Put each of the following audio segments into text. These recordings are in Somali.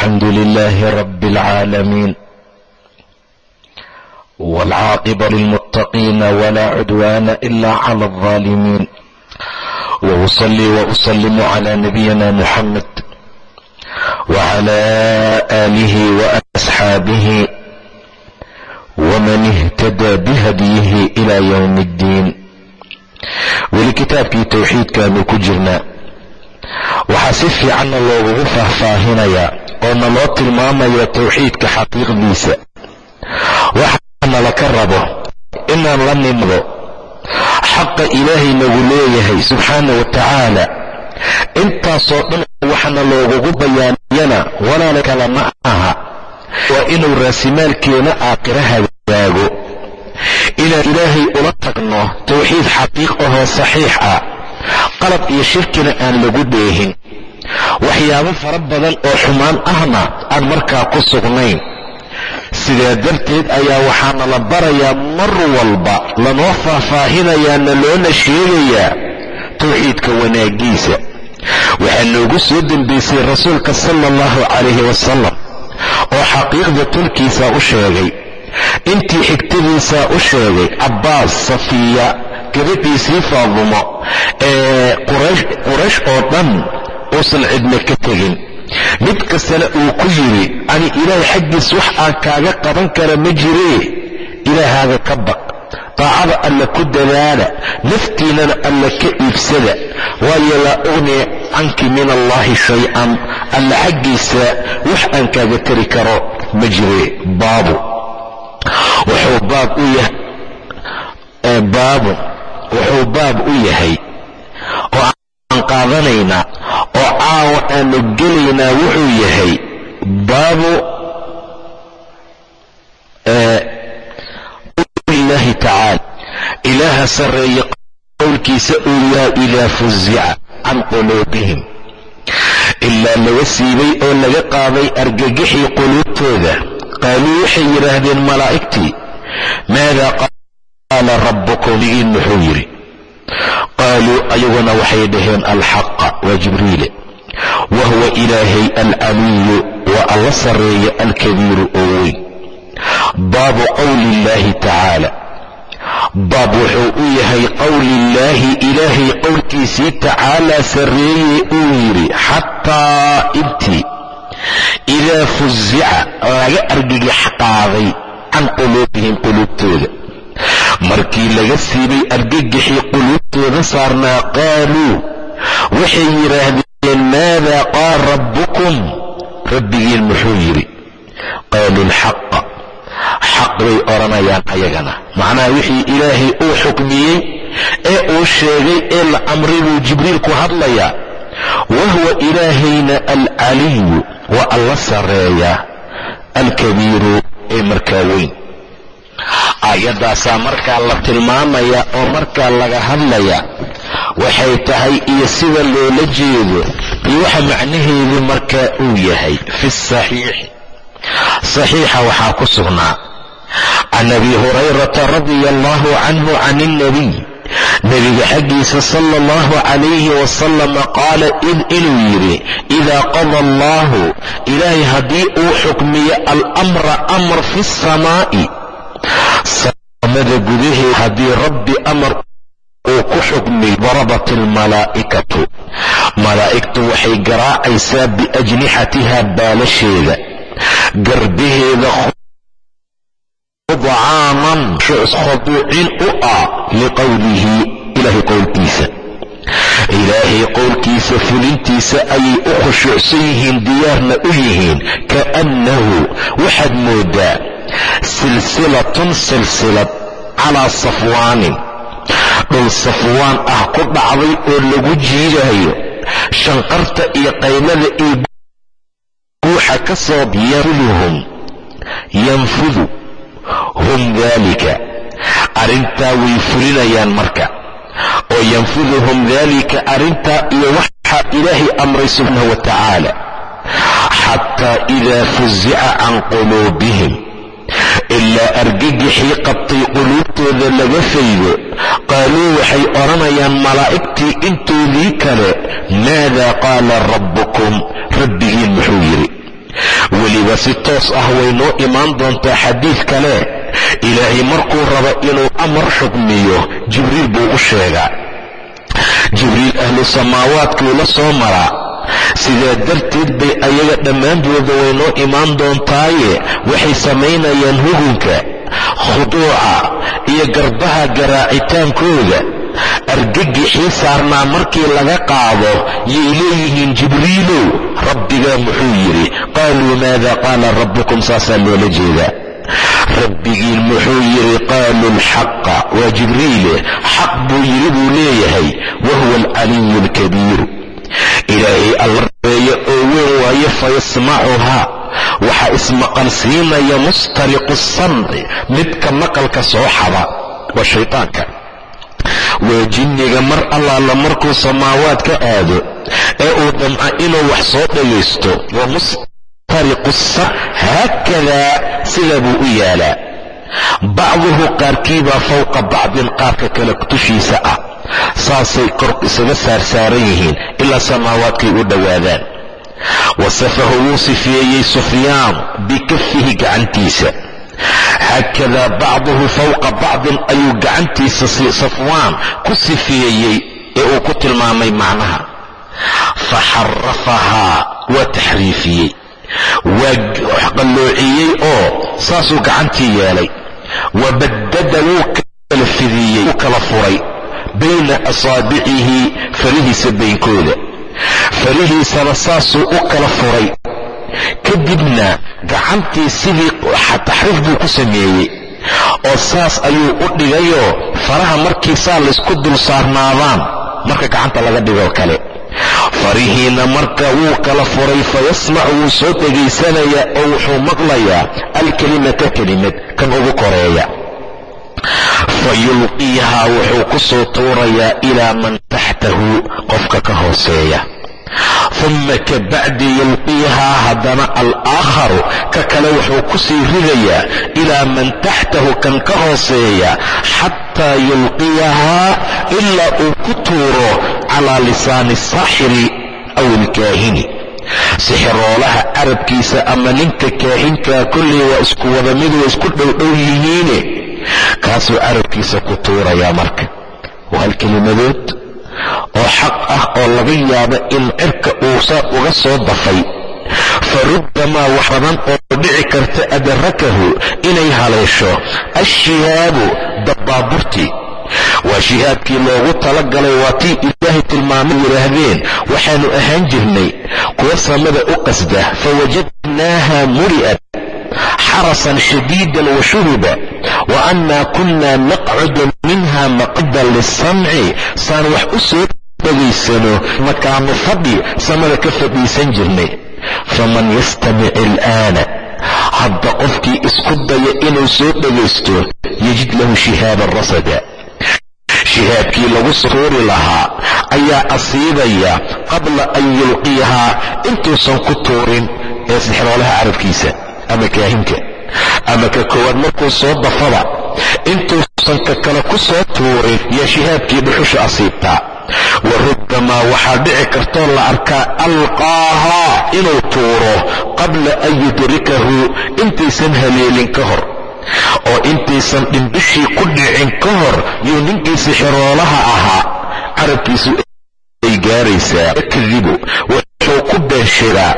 الحمد لله رب العالمين والعاقبة للمتقين ولا عدوان إلا على الظالمين وأصلي وأسلم على نبينا محمد وعلى آله وأصحابه ومن اهتدى بهديه إلى يوم الدين weli kitaabkii towxiidkaanu ku jirnaa waxaa si fiicanna loogugu faahfaahinayaa oo na loo tilmaamaya towxiidka xaqiiqdiisa. Waxaana laka rabo inaan la nimdo xaqa ilaahay nagu leeyahay subxaana wa tacaala. Intaasoo dhan waxaana loogugu bayaaniyana walaala kale ma aha. Waa inuu raasimaalkeena aakhira hagaago inaan ilaahay ula tagno towxiid xaqiiq ahoo saxiix ah qalab iyo shirkina aan lagu dheehin waxyaabo fara badan oo xumaan ahna aan markaa ku sugnayn. Sidaa darteed ayaa waxaana la barayaa mar walba lanoo faahfaahinayaana loona sheegayaa towxiidka wanaagiisa waxaa noogu soo dembaysay rasuulka sala allahu calayhi wasalam oo xaqiiqda tolkiisa u sheegay intii xigtadiisaa u sheegay cabbaas safiya gabadhiisii faadumo ee quraysh oo dhan uusan cidna ka tegin. Mid kastana uu ku yidhi ani ilaahay xaggiis wax aan kaaga qaban kara ma jiree. Ilaahaaga ka baq. Daacada alla ku dadaala naftiinana alla ka iibsada. Waayo laa ugnii canki min allaahi shay-an. Alla xaggiisa wax aan kaaga tari karo ma jiree. Baabu. Wuxuu baab u yahay baabun wuxuu baab u yahay. Oo aan qaadanaynaa oo caawa aanu gelaynaa wuxuu yahay baabu qowlillahi tacaala. Ilaaha sarreeye qowlkiisa uu yahay idaa fuzica can quluubihim. Ilaa laga siibay oo laga qaaday argagixii quluubtooda. Qaaluu waxay yidhaahdeen malaa'igtii maadaa qaala rabbukum? Digiin muxuu yidhi. Qaaluu ayaguna waxay dhaheen alxaqa waa jibriile wa huwa ilaahay alcaliyu waa alla sarreeya alkabiiru oo weyn. Baabu qowli illaahi tacaala baab wuxuu u yahay qowliillaahi ilaahay qowlkiisii tacaalaa sarreeye uu yidhi xataa intii idaa fuzica laga argagax qaaday can quluubihim quluubtooda. Markii laga siibay argagaxii quluubtooda saarnaa qaaluu waxay yidhaahdeen maadaa qaal rabbukum? Rabbigiin muxuu yidhi qaaluu alxaqa xaq bay odhanayaan ayagana. Macnaha wixii ilaahay uu xukmiyey ee uu sheegay ee la amray buu jibriil ku hadlayaa wahuwa ilaahayna alcaliyu waa alla sarreeya alkabiiru ee markaa weyn. Aayaddaasaa markaa la tilmaamaya oo markaa laga hadlaya waxay tahay iyo sida loola jeedo iyo waxa macnaheedu markaa uu yahay fi saxiixi saxiixa waxaa ku sugnaa. Can abi hurayrata radia allahu canhu can ilnabiy nebiga xaggiisa sala allahu calayhi wasalama qaala inuu yidhi idaa qada allahu ilaahay haddii uu xukmiyo almra amar fi samaa'i samada gudaheeda haddii rabbi amar uu ku xukmiyo darabat almalaa'ikatu. Malaa'igtu waxay garaacaysaa biajnixatiha baalasheeda. Garbaheeda caaman khuduucin u ah liqowlihi ilaahay qowlkiisa. Ilaahay qowlkiisa fulintiisa ayay u khushuucsan yihiin diyaarna u yihiin kaannahu waxaad moodaa silsilatun silsilad calaa safwaanin dhul safwaan ah ku dhacday oo lagu jiidayo shanqarta iyo qaylada iyo waxaa ka soo yanfuduhum yanfudu hum daalika arrintaa way fulinayaan marka. Oo yanfuduhum daalika arrintaa iyo waxaa ilaahay amray subxaanahu wa tacaala xataa idaa fuzica can quluubihim. Ilaa argagixii qabtay quluubtooda laga faydo qaaluu waxay odhanayaan malaa'igtii intoodii kale maadaa qaala rabbukum rabbigiin muxuu yidhi weliba si toos ah way noo imaan doontaa xadiid kale ilaahay markuu rabo inuu amar xukmiyo jibriil buu u sheegaa jibriil ahlu samaawaadkuu la soo maraa sidaa darteed bay ayaga dhammaantooda way noo imaan doontaaye waxay samaynayaan hugunka khuduuca iyo garbaha garaacitaankooda. Argagixii saarnaa markii laga qaado yay leeyihiin jibriilow. Rabbigaa muxuu yidhi qaaluu maada qaala rabbukum saasaa loola jeedaa. Rabbigiin muxuu yidhi qaaluu alxaqa waa jibriile xaq buu yidhi buu leeyahay wa huwa alcaliyu alkabiiru ilaahay alla reeyo oo weyn waayo fayasmacuhaa waxaa ismaqalsiinaya mustariqu samci midka maqalka soo xaba waa shaytaanka. Waa jinniga mar allaala markuu samaawaad ka aado ee uu damca inuu wax soo dhagaysto waa mustariqu samc haakadaa sida buu u yaalaa. Bacduhu qaarkiibaa fawqa bacdin qaarka kale tushiisa ah saasay kor isaga saarsaaran yihiin ilaa samaawaadkay u dhowaadaan wasafahu wuu sifeeyey sufyaan bikafihi gacantiisa haakadaa bacduhu fawqa bacdin ayuu gacantiisa safwaan ku sifeeyey ee uu ku tilmaamay macnaha fa xarafahaa waa taxriifiyey waa qalloociyey oo saasuu gacantii yeelay wa baddada wuu kala fidiyey kala furay bayna asaabicihi farihiisa baynkooda farihiisana saasuu u kala furay. Kadibna gacantii sidii taxriif buu ku sameeyey oo saas ayuu u dhigayoo faraha markii saa laysku dul saarnaadaan marka gacanta laga dhigoo kale. Farihiina marka wuu kala furay fayasmacu wuu soo dhegaysanayaa oo wuxuu maqlayaa alkelimata kelimad kan ugu koreeya. Fayulqiihaa wuxuu ku soo tuurayaa ilaa man taxtahu qofka ka hooseeya uma ka bacdi yulqiihaa haddana alaakharu ka kale wuxuu ku sii ridayaa ilaa man taxtahu kan ka hooseeya xataa yulqiyahaa ilaa uu ku tuuro calaa lisaani saaxiri aw ilkaahini sixiroolaha carabkiisa ama ninka kaahinkaa kolley waa isku wada mid waa isku dhowdhow yihiine. Kaasuu carabkiisa ku tuurayaa marka. Waa kelimadood oo xaq ah oo laga yaabo in cirka uusaa uga soo dafay fa rubbamaa wax badan oo dhici karta adarakahu inay haleesho ashihaabu dabbaaburtii waa shihaabkii loogu talagalay waa tii ilaahay tilmaamay yidhaahdeen waxaannu ahaan jirnay kuwa samada u qasda fawajadnaaha muli'at xarasan shadiidan wa shuhuba wa annaa kunnaa naqcudu minha maqda lisamci saan wax u soo dhegaysano makaanu fadhi samada ka fadhiisan jirnay. Faman yastamic ilaana hadda qofkii isku daya inuu soo dhegaysto yajid lahu shihaaban rasada shihaabkii lagu suruuri lahaa ayaa asiibaya qabla an yulqiyahaa intuusan ku tuurin ee sixroolaha carabkiisa ama kaahinka. Ama ka koowaad markuu soo dafaba intuusan ka kale ku soo tuurin yaa shihaabkii dhuxusha asiibtaa wa rubbamaa waxaa dhici kartoo la arkaa alqaahaa inuu tuuro qabla an yudrikahu intaysan haleelin ka hor. oo intaysan dhimbishii ku dhicin ka hor yuu ninkii sixiroolaha ahaa. Carabkiisu ay gaaraysaa yakdibu wuxuu ku beenshiraa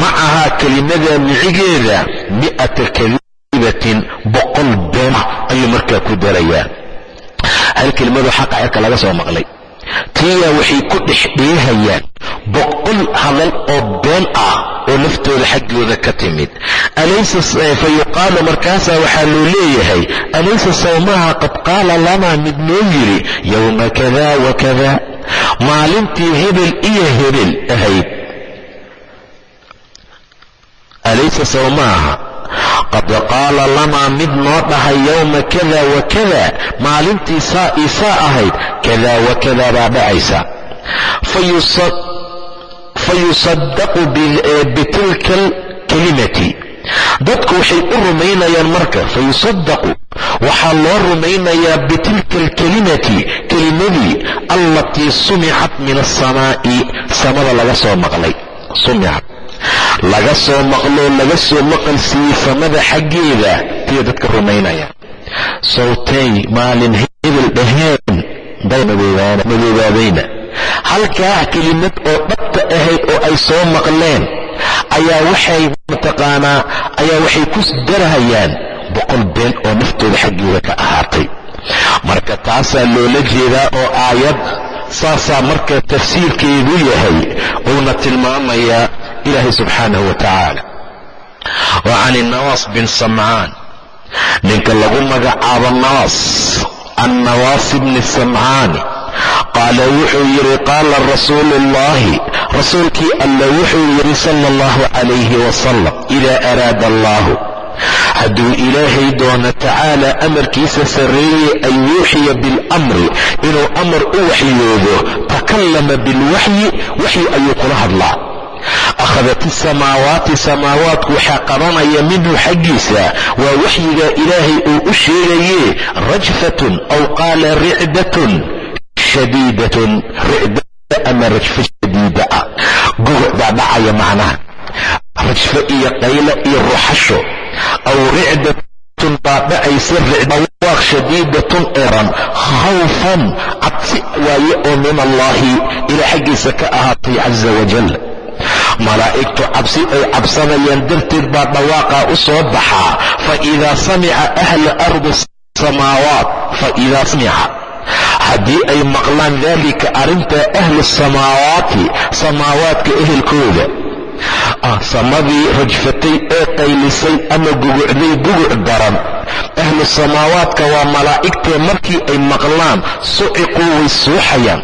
macahaa kelimada micigeeda mi'ata kadibatin boqol been ah ayuu markaa ku darayaa. Hal kelimadu xaqa xerka laga soo maqlay tiyaa waxay ku dhexdheehayaan boqol hadal oo been ah oo naftooda xaggooda ka timid. Fa yuqaalu markaasaa waxaa loo leeyahay alaysa sawmaha qad qaala lanaa mid noo yidhi yowma kada wa kada maalintii hebel iyo hebel ahayd. Alaysa sow maaha qad qaala lanaa mid noo dhahay yowma kada wa kada maalintii saa ii saa ahayd kada wa kada baa dhacaysa. Fayusadaqu bitilka alkalimati dadku waxay u rumaynayaan marka fayusadaqu waxaa loo rumaynayaa bitilka alkalimati kelimadii allatii sumicat min asamaa'i samada laga soo maqlay. Sumicat laga soo maqloo laga soo maqal siiyey samada xaggeeda tiya dadka rumaynaya. Sawtay maalin hebel dhaheen day madoobaadayna halkaa kelimad oo dhabta ahayd oo ay soo maqleen ayaa waxay mataqaanaa ayaa waxay ku darahayaan boqol been oo naftooda xaggeeda ka ahaatay. Marka taasaa loola jeedaa oo aayad saasaa marka tafsiirkeedu yahay uuna tilmaamayaa ilaahay subxaanahu wa tacaala wa can innawaas bin samcaan ninka lagu magacaabo nawaas annawaas bni samcaani qaala wuxuu yidhi qaala rasuulu ullahi rasuulkii alla wuxuu yidhi sala allahu calayhi wasalam idaa araada allahu hadduu ilaahay doono tacaala amarkiisa sarreeye an yuuxiya biاlamri inuu amar u waxyoodo takallama bilwaxyi waxyi ayuu kula hadlaa akhadat isamaawaati samaawaatku waxaa qabanaya minhu xaggiisa waa waxyigaa ilaahay uu u sheegaye rajfatun aw qaala ricdatun shadiidatun ricda ama rajfo shadiida ah guguc baa dhacaya macnaha rajfo iyo qaylo iyo ruxasho aw ricdatun baa dhacaysa ricdawaaq shadiidatun eran khawfan cabsi waaye oo min allaahi ilaa xaggiisa ka ahaatay caza wajal malaa'igtu cabsi ay cabsanayaan darteed baa dhawaaqaa u soo baxaa fa idaa samica ahla ardi samaawaat fa idaa samica. Haddii ay maqlaan daalika arrintaa ahlu samaawaati samaawaadka ehelkooda. Samadii rajfatay ee qaylisay ama gugucday guguc daran. Ahlu samaawaadka waa malaa'igtee markii ay maqlaan suciquu way suuxayaan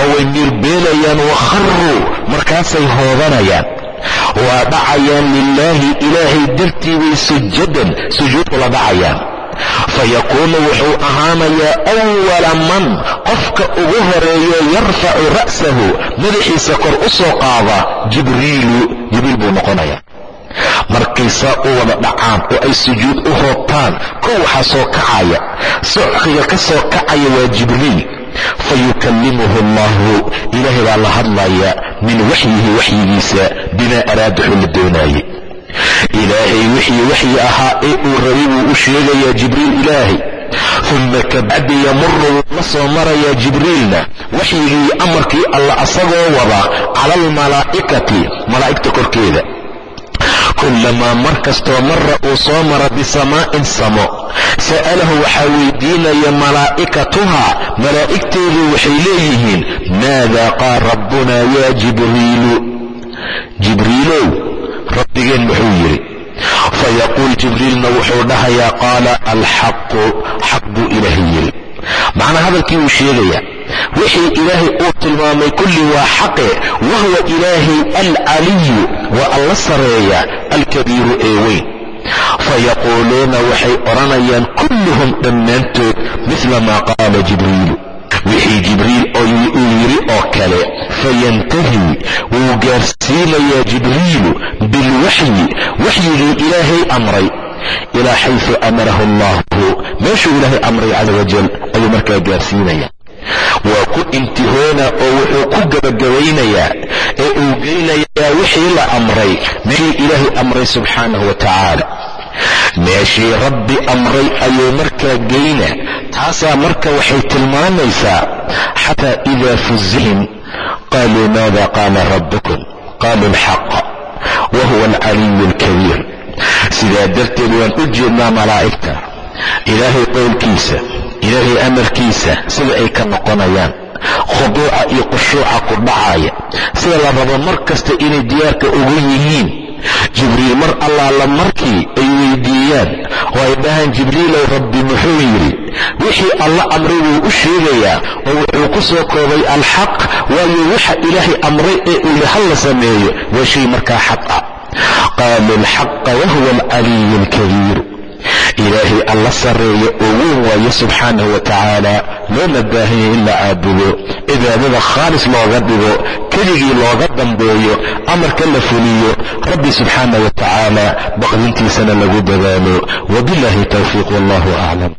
oo way miirbeelayaan wakharuu markaasay hoodanayaan waa dhacayaan lilaahi ilaahay dartii way sujadan sujuud ula dhacayaan. Fayakuunu wuxuu ahaanayaa awala man qofka ugu horeeyo yarfacu ra'sahu. Madaxiisa kor u soo qaada jibriilu jibriil buu noqonayaa. Markay saa u wada dhacaan oo ay sujuud u hoobtaan kow waxaa soo kacaya. Socqiga ka soo kacaya waa jibriil fayukallimuhu allahu ilaahay baa la hadlaya min waxyihi waxyigiisa bimaa araadaxu la doonaayey ilaahay wixii waxyi ahaa ee uu rabay buu u sheegayaa jibriil ilaahay uma kabacdi yamuru wuu la soo marayaa jibriilna waxyigii amarkii alla asagoo wada cala almalaa'ikati malaa'igta korkeeda kullamaa mar kastoo mara uu soo mara bisamaa'in samo sa'alahu waxaa weydiinaya malaa'ikatuha malaa'igteedu waxay leeyihiin maadaa qaal rabbunaa yaa jibriilu jibriilow rabbigeen muxuu yidhi fayaquul jibriilna wuxuu dhahayaa qaala alxaqu xaq buu ilaahay yidhi macnaa hadalkii wuu sheegayaa wixii ilaahay uu tilmaamay kulli waa xaqe wahuwa ilaahay alcaliyu waa alla sareeya alkabiiru ee weyn. Fayaquuluuna waxay odhanayaan kulluhum dhammaantood midla maa qaala jibriilu. Wixii jibriil uu yidhi oo kale fayantahi wuu gaarsiinayaa jibriilu bilwaxyi waxyigii ilaahay amray. Ilaa xaysu amarahu allahu meeshuu ilaahay amray casa wajal ayuu markaa gaarsiinaya waa ku intihoona oo wuxuu ku gabagabaynayaa ee uu geynayaa wixii la amray meeshii ilaahay amray subxaanahu wa tacaala meeshii rabbi amray ayuu markaa geyna taasaa marka waxay tilmaamaysaa xataa idaa fuzihim qaluu maada qaala rabbukum? Qaluu alxaqa wa huwa alcaliyu alkabiir. Sidaa darteed waan u jeednaa malaa'igta. Ilaahay qowlkiisa ilaahay amarkiisa sida ay ka noqonayaan khuduuca iyo khushuuca ku dhacaya sida la rabo mar kasta inay diyaarka ugu yihiin jibriil mar allaala markii ay weydiiyaan. Oo ay dhahaan jibriilow rabbi muxuu yidhi wixii alla amray wuu u sheegayaa oo wuxuu ku soo koobay alxaq waayo waxa ilaahay amray ee uu yaha la sameeyo waa shay markaa xaq ah qaaluu alxaqa wahuwa alcaliyu alkabiir ilaahay alla sarreeya oo weyn waayo subxaanahu wa tacaala loona baahanya in la caabudo cibaadada khaalis looga dhigo keligii looga dambeeyo amarka la fuliyo rabbi subxaanah wa tacaala baqdintiisana lagu dadaalo. Wabillahi towfiiq wallahu aclam